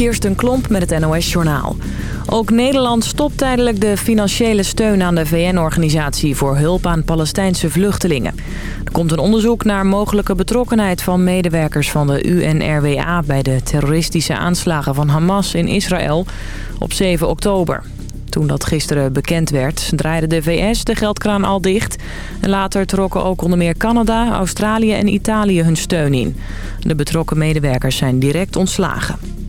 Kirsten Klomp met het NOS-journaal. Ook Nederland stopt tijdelijk de financiële steun aan de VN-organisatie... voor hulp aan Palestijnse vluchtelingen. Er komt een onderzoek naar mogelijke betrokkenheid van medewerkers van de UNRWA... bij de terroristische aanslagen van Hamas in Israël op 7 oktober. Toen dat gisteren bekend werd, draaide de VS de geldkraan al dicht. Later trokken ook onder meer Canada, Australië en Italië hun steun in. De betrokken medewerkers zijn direct ontslagen.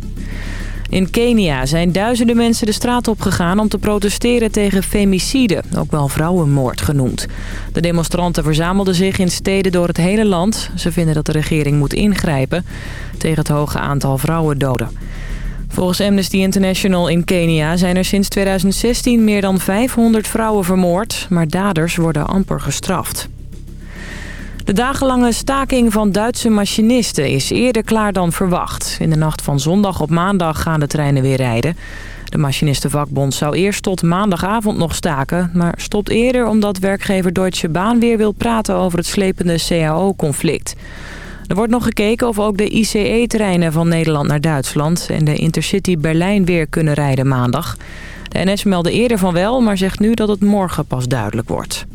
In Kenia zijn duizenden mensen de straat opgegaan om te protesteren tegen femicide, ook wel vrouwenmoord genoemd. De demonstranten verzamelden zich in steden door het hele land. Ze vinden dat de regering moet ingrijpen tegen het hoge aantal vrouwendoden. Volgens Amnesty International in Kenia zijn er sinds 2016 meer dan 500 vrouwen vermoord, maar daders worden amper gestraft. De dagenlange staking van Duitse machinisten is eerder klaar dan verwacht. In de nacht van zondag op maandag gaan de treinen weer rijden. De machinistenvakbond zou eerst tot maandagavond nog staken... maar stopt eerder omdat werkgever Deutsche Bahn weer wil praten over het slepende CAO-conflict. Er wordt nog gekeken of ook de ICE-treinen van Nederland naar Duitsland... en de Intercity Berlijn weer kunnen rijden maandag. De NS meldde eerder van wel, maar zegt nu dat het morgen pas duidelijk wordt.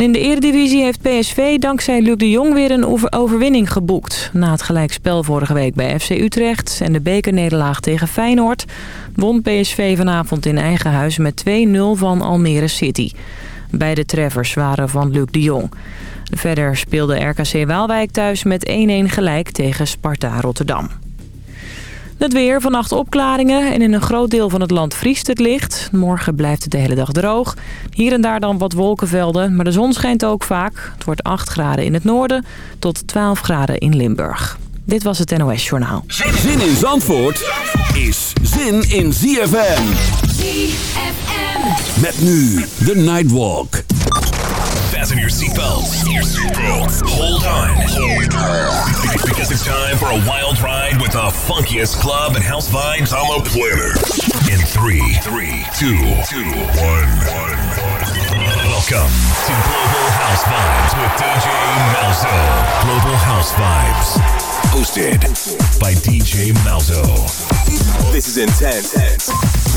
In de eredivisie heeft PSV dankzij Luc de Jong weer een overwinning geboekt. Na het gelijkspel vorige week bij FC Utrecht en de bekernederlaag tegen Feyenoord... won PSV vanavond in eigen huis met 2-0 van Almere City. Beide treffers waren van Luc de Jong. Verder speelde RKC Waalwijk thuis met 1-1 gelijk tegen Sparta Rotterdam. Het weer, vannacht opklaringen en in een groot deel van het land vriest het licht. Morgen blijft het de hele dag droog. Hier en daar dan wat wolkenvelden, maar de zon schijnt ook vaak. Het wordt 8 graden in het noorden tot 12 graden in Limburg. Dit was het NOS Journaal. Zin in Zandvoort is zin in ZFM. ZFM. Met nu de Nightwalk. Fasten your seatbelts. Hold on. Because it's time for a wild ride with the funkiest club and house vibes on the planet. In three, three, two, two, one, one. Welcome to Global House Vibes with DJ Malzo. Global House Vibes. Hosted by DJ Malzo. This is Intense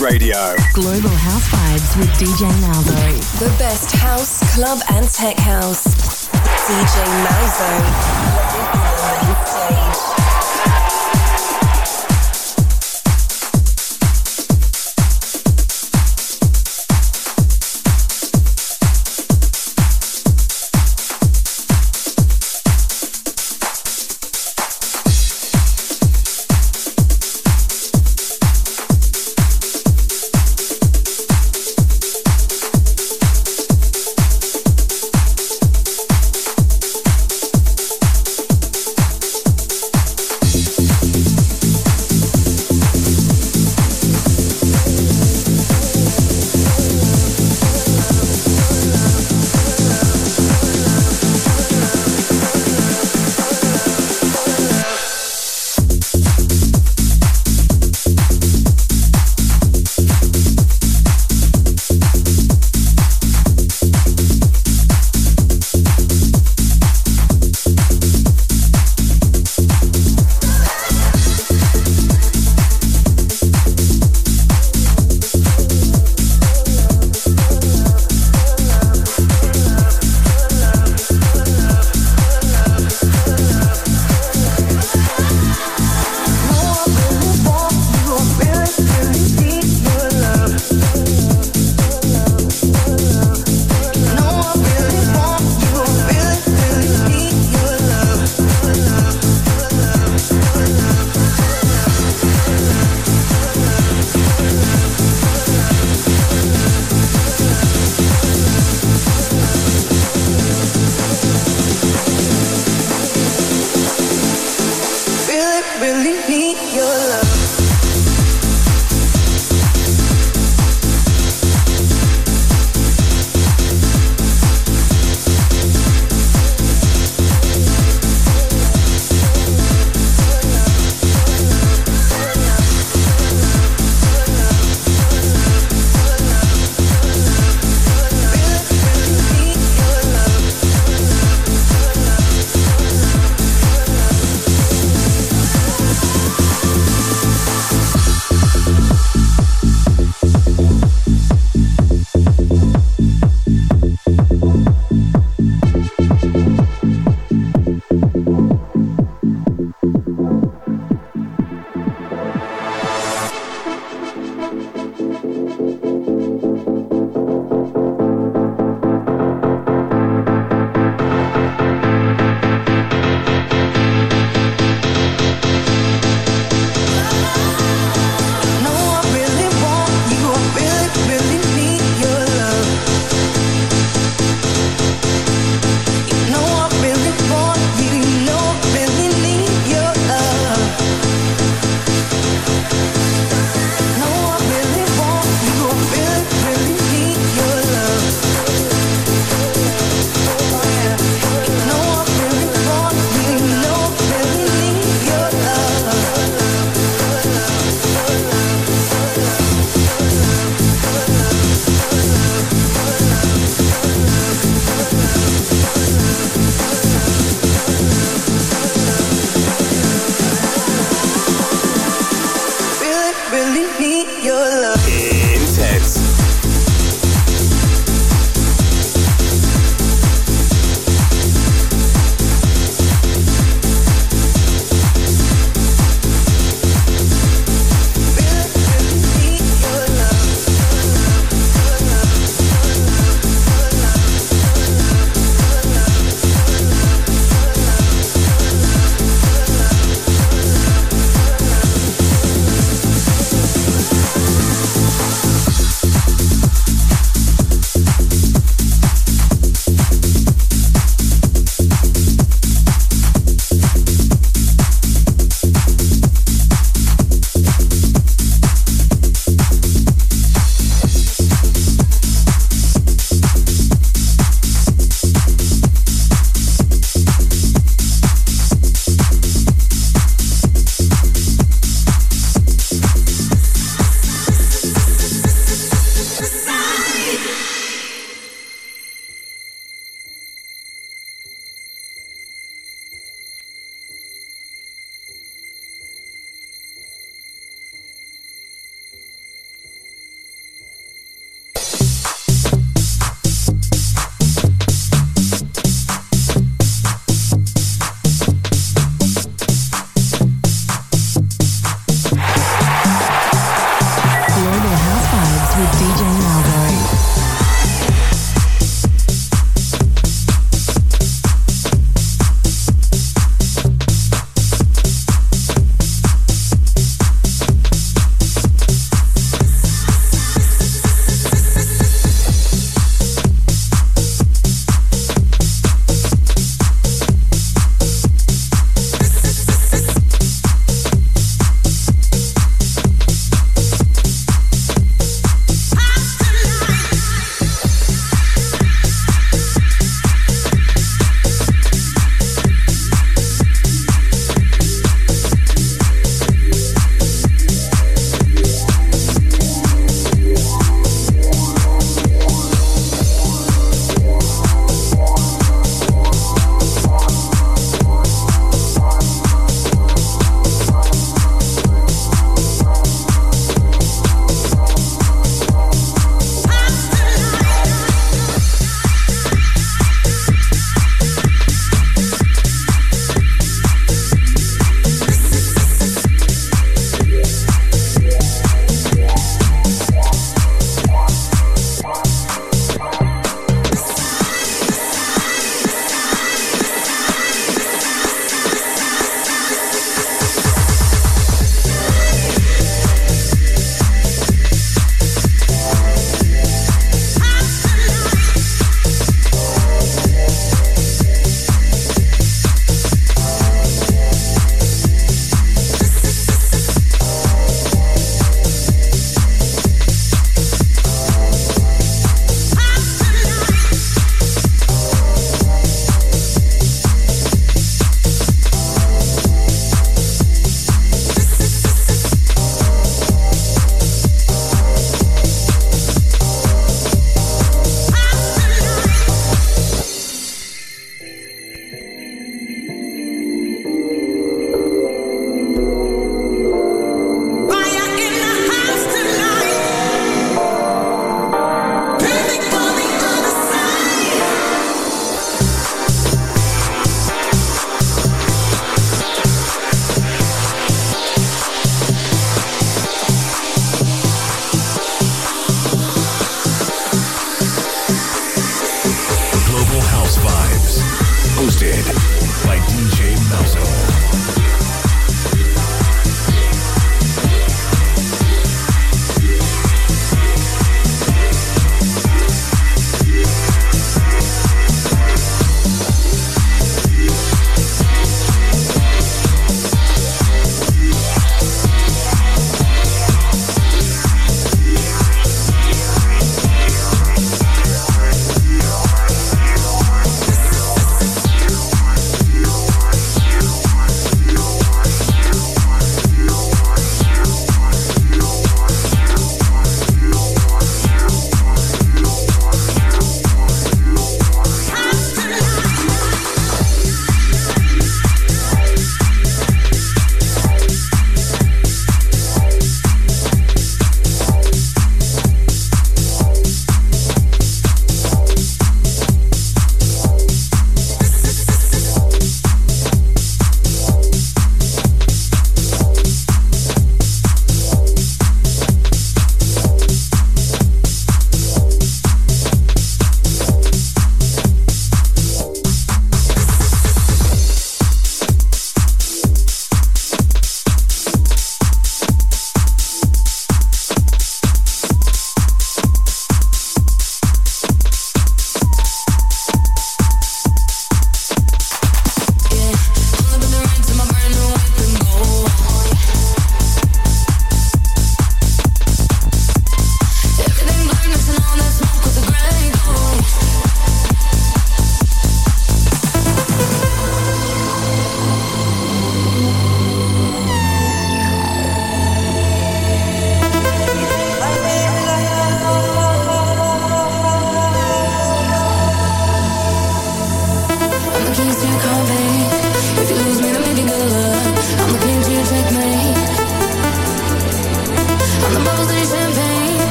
Radio. Global House Vibes with DJ Malzo. The best house, club, and tech house. DJ Malzo.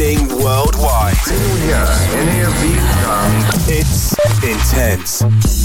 Broadcasting worldwide. hear any of these songs. It's Intense.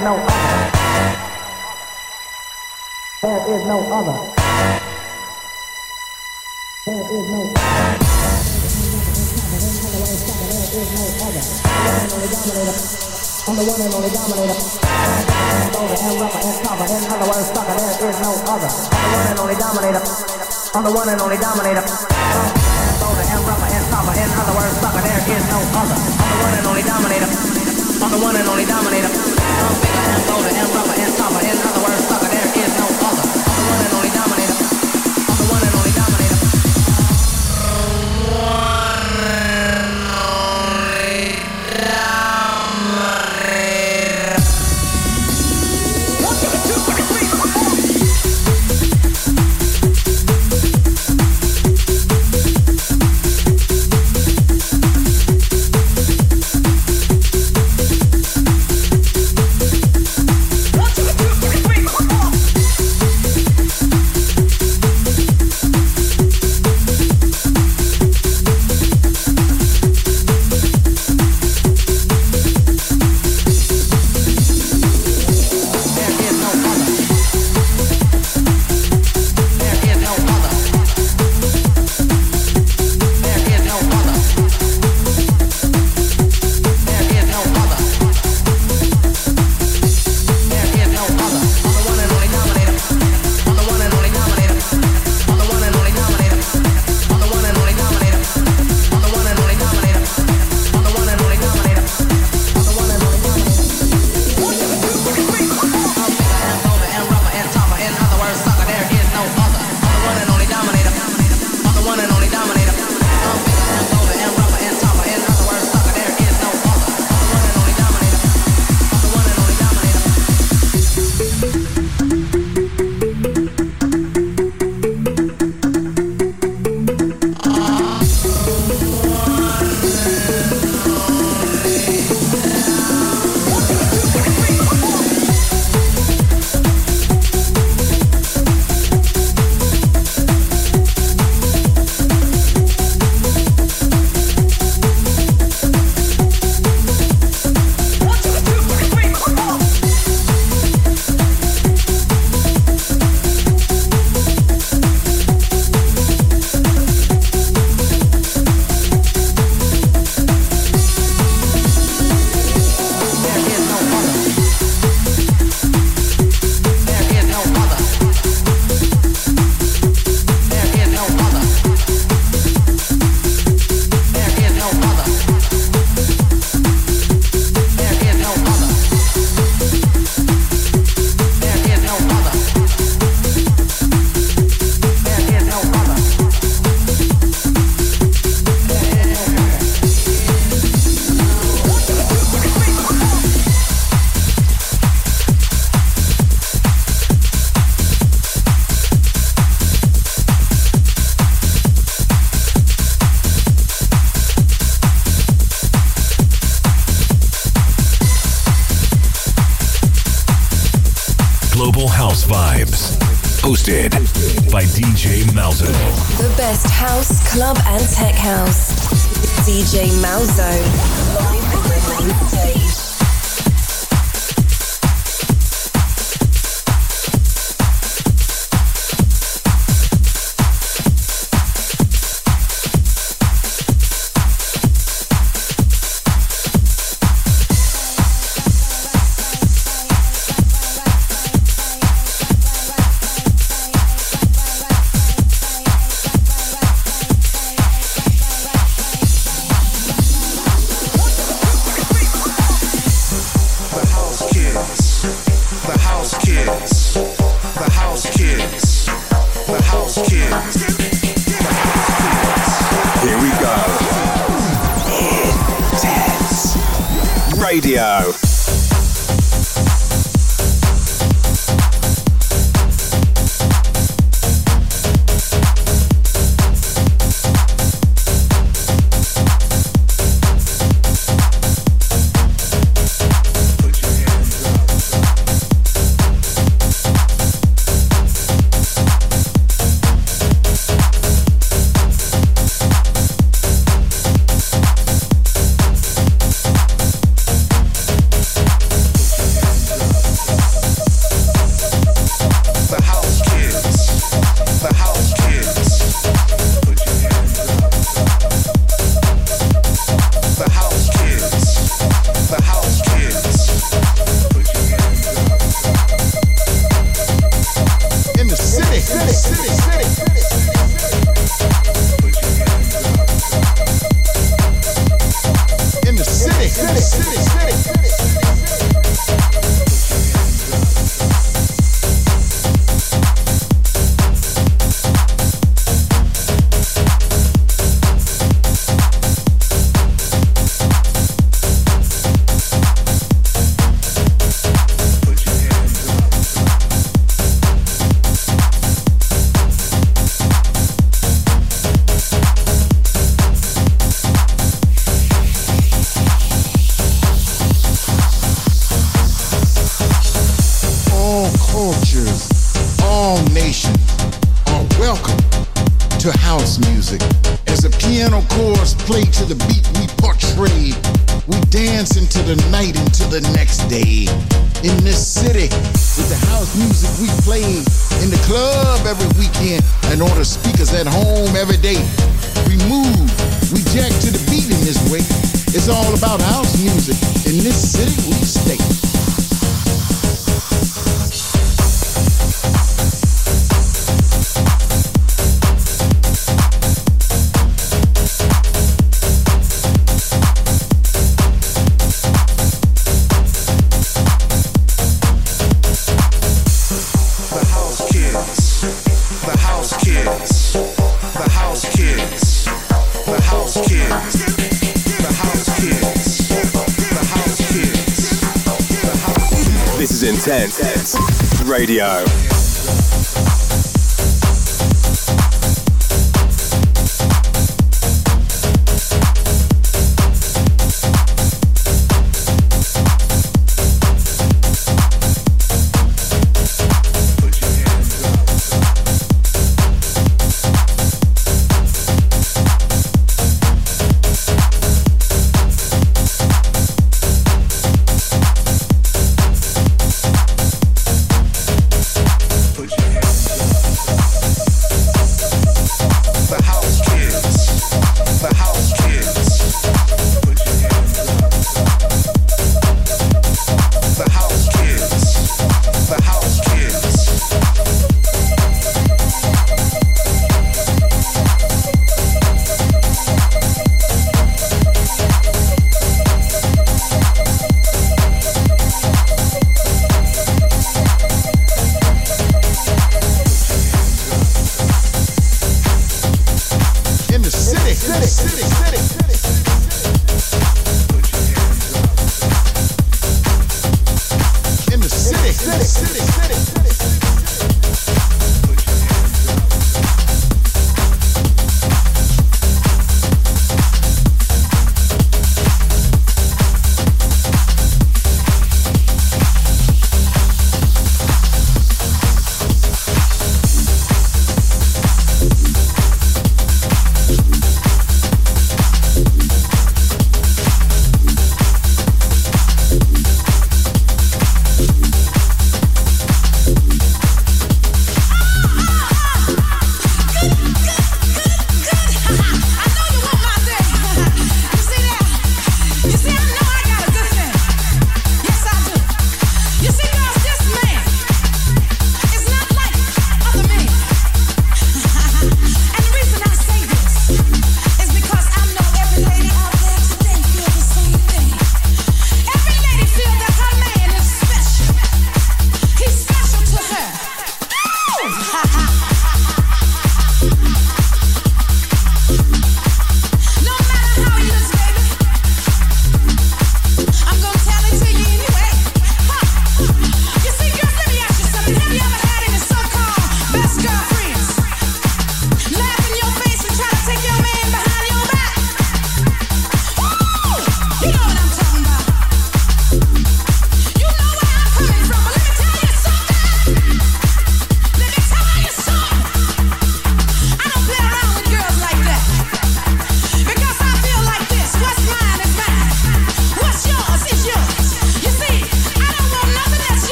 There is no other. There is no other. There is no I'm the one and only dominator. Over and rubber and cover. In other words, sucker, there is no other. I'm the one and only dominator. I'm the one and only dominator. Over and rubber and. In other is no other. I'm the one and only dominator. I'm the one and only dominator. Soda and rubber and summer. In other words,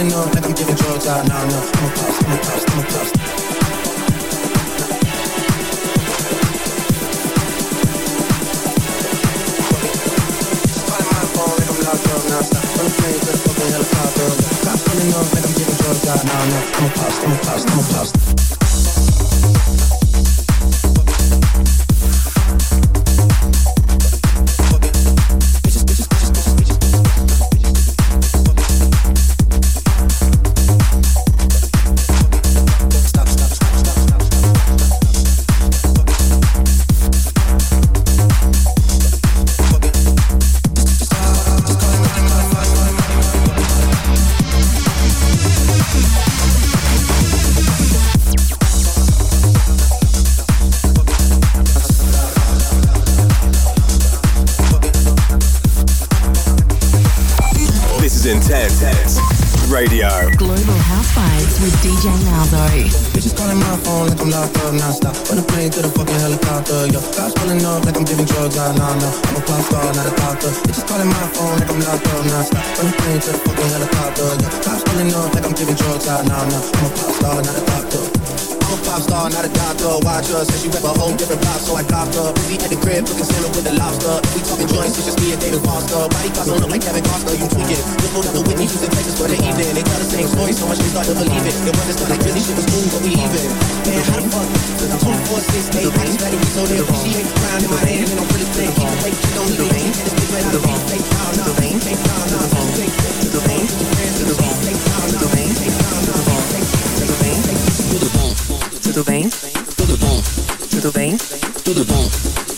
feeling numb, like I'm giving drugs out. Nah, nah, I'm a bust, I'm a bust, I'm a bust. I'm a plane. I'm. Nah, nah, I'm a bust, I'm a bust, I'm a bust.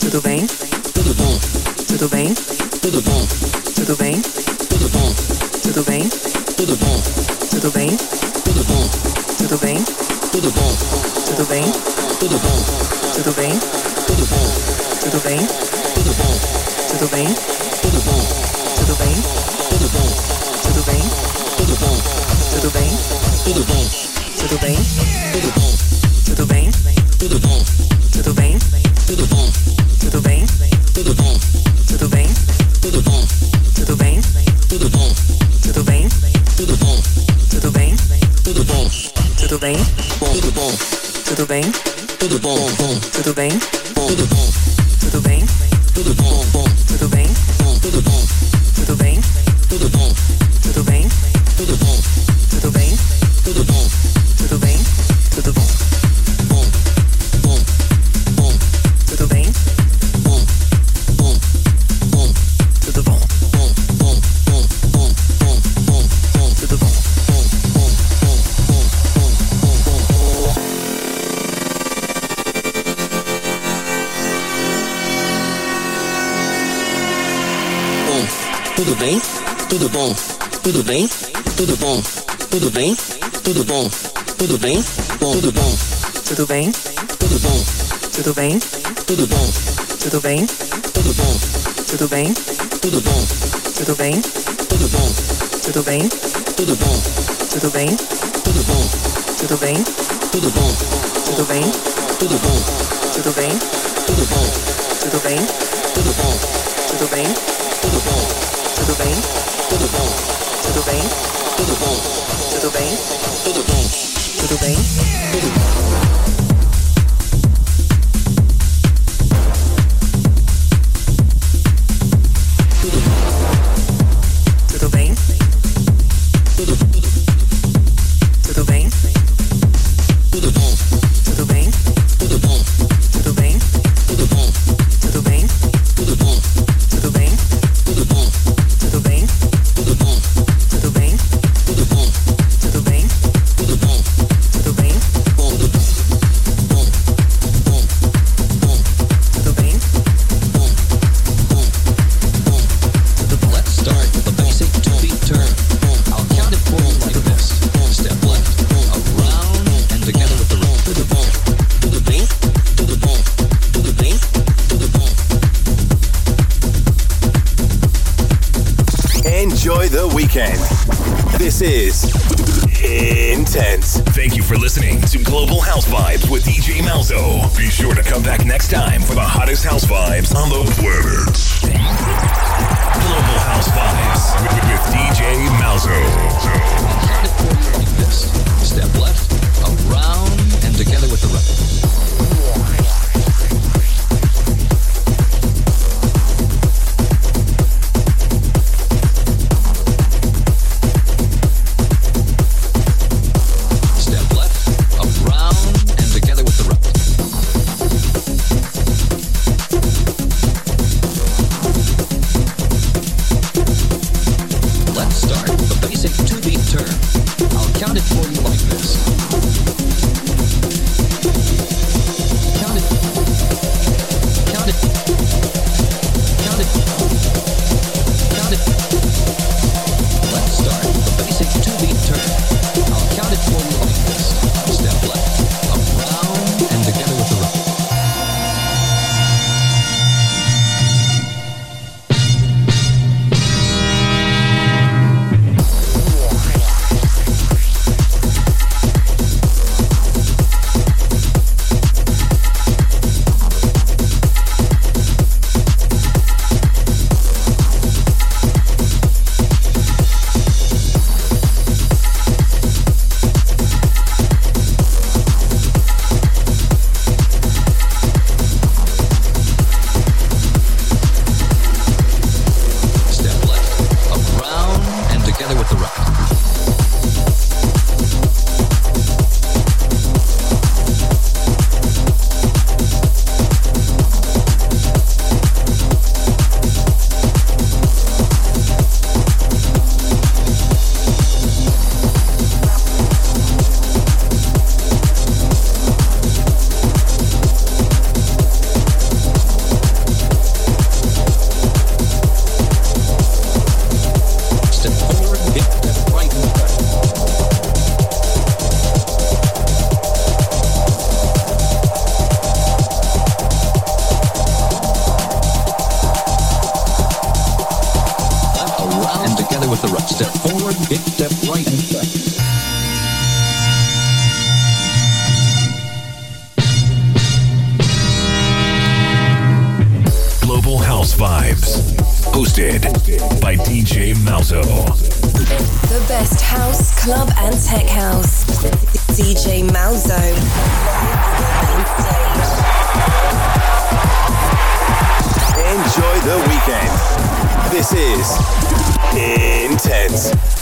Tudo bem? Tudo bom. Tudo bem? Tudo bom. Tudo bem? Tudo bom. Tudo bem? Tudo bom. Tudo bem? Tudo bom. Tudo bem? Tudo bom. Tudo bem? Tudo bom. Tudo bem? Tudo bom. Tudo bem? Tudo bom. Tudo bem? Tudo bom. Tudo bem? Tudo bom. Tudo bem? Tudo bom. Tudo bem? Tudo bom. Tudo bem? Tudo bom. Tudo bem? Tudo bem? tudo bem? Tudo bom, bom. Tudo bem? Tudo bem? Tudo bom? Tudo bem? Bom. Tudo bom? Tudo bem? Tudo bom? Tudo bem? Tudo bom? Tudo bem? Tudo bom? Tudo bem? Tudo bom? Tudo bem? Tudo bom? Tudo bem? Tudo bom? Tudo bem? Tudo bom? Tudo bem? Tudo bom? Tudo bem? Tudo bom? Tudo bem? Tudo bom? Tudo bem? Tudo bem? Tudo bem? Tudo bem? Club, and tech house. DJ Malzo. Enjoy the weekend. This is Intense.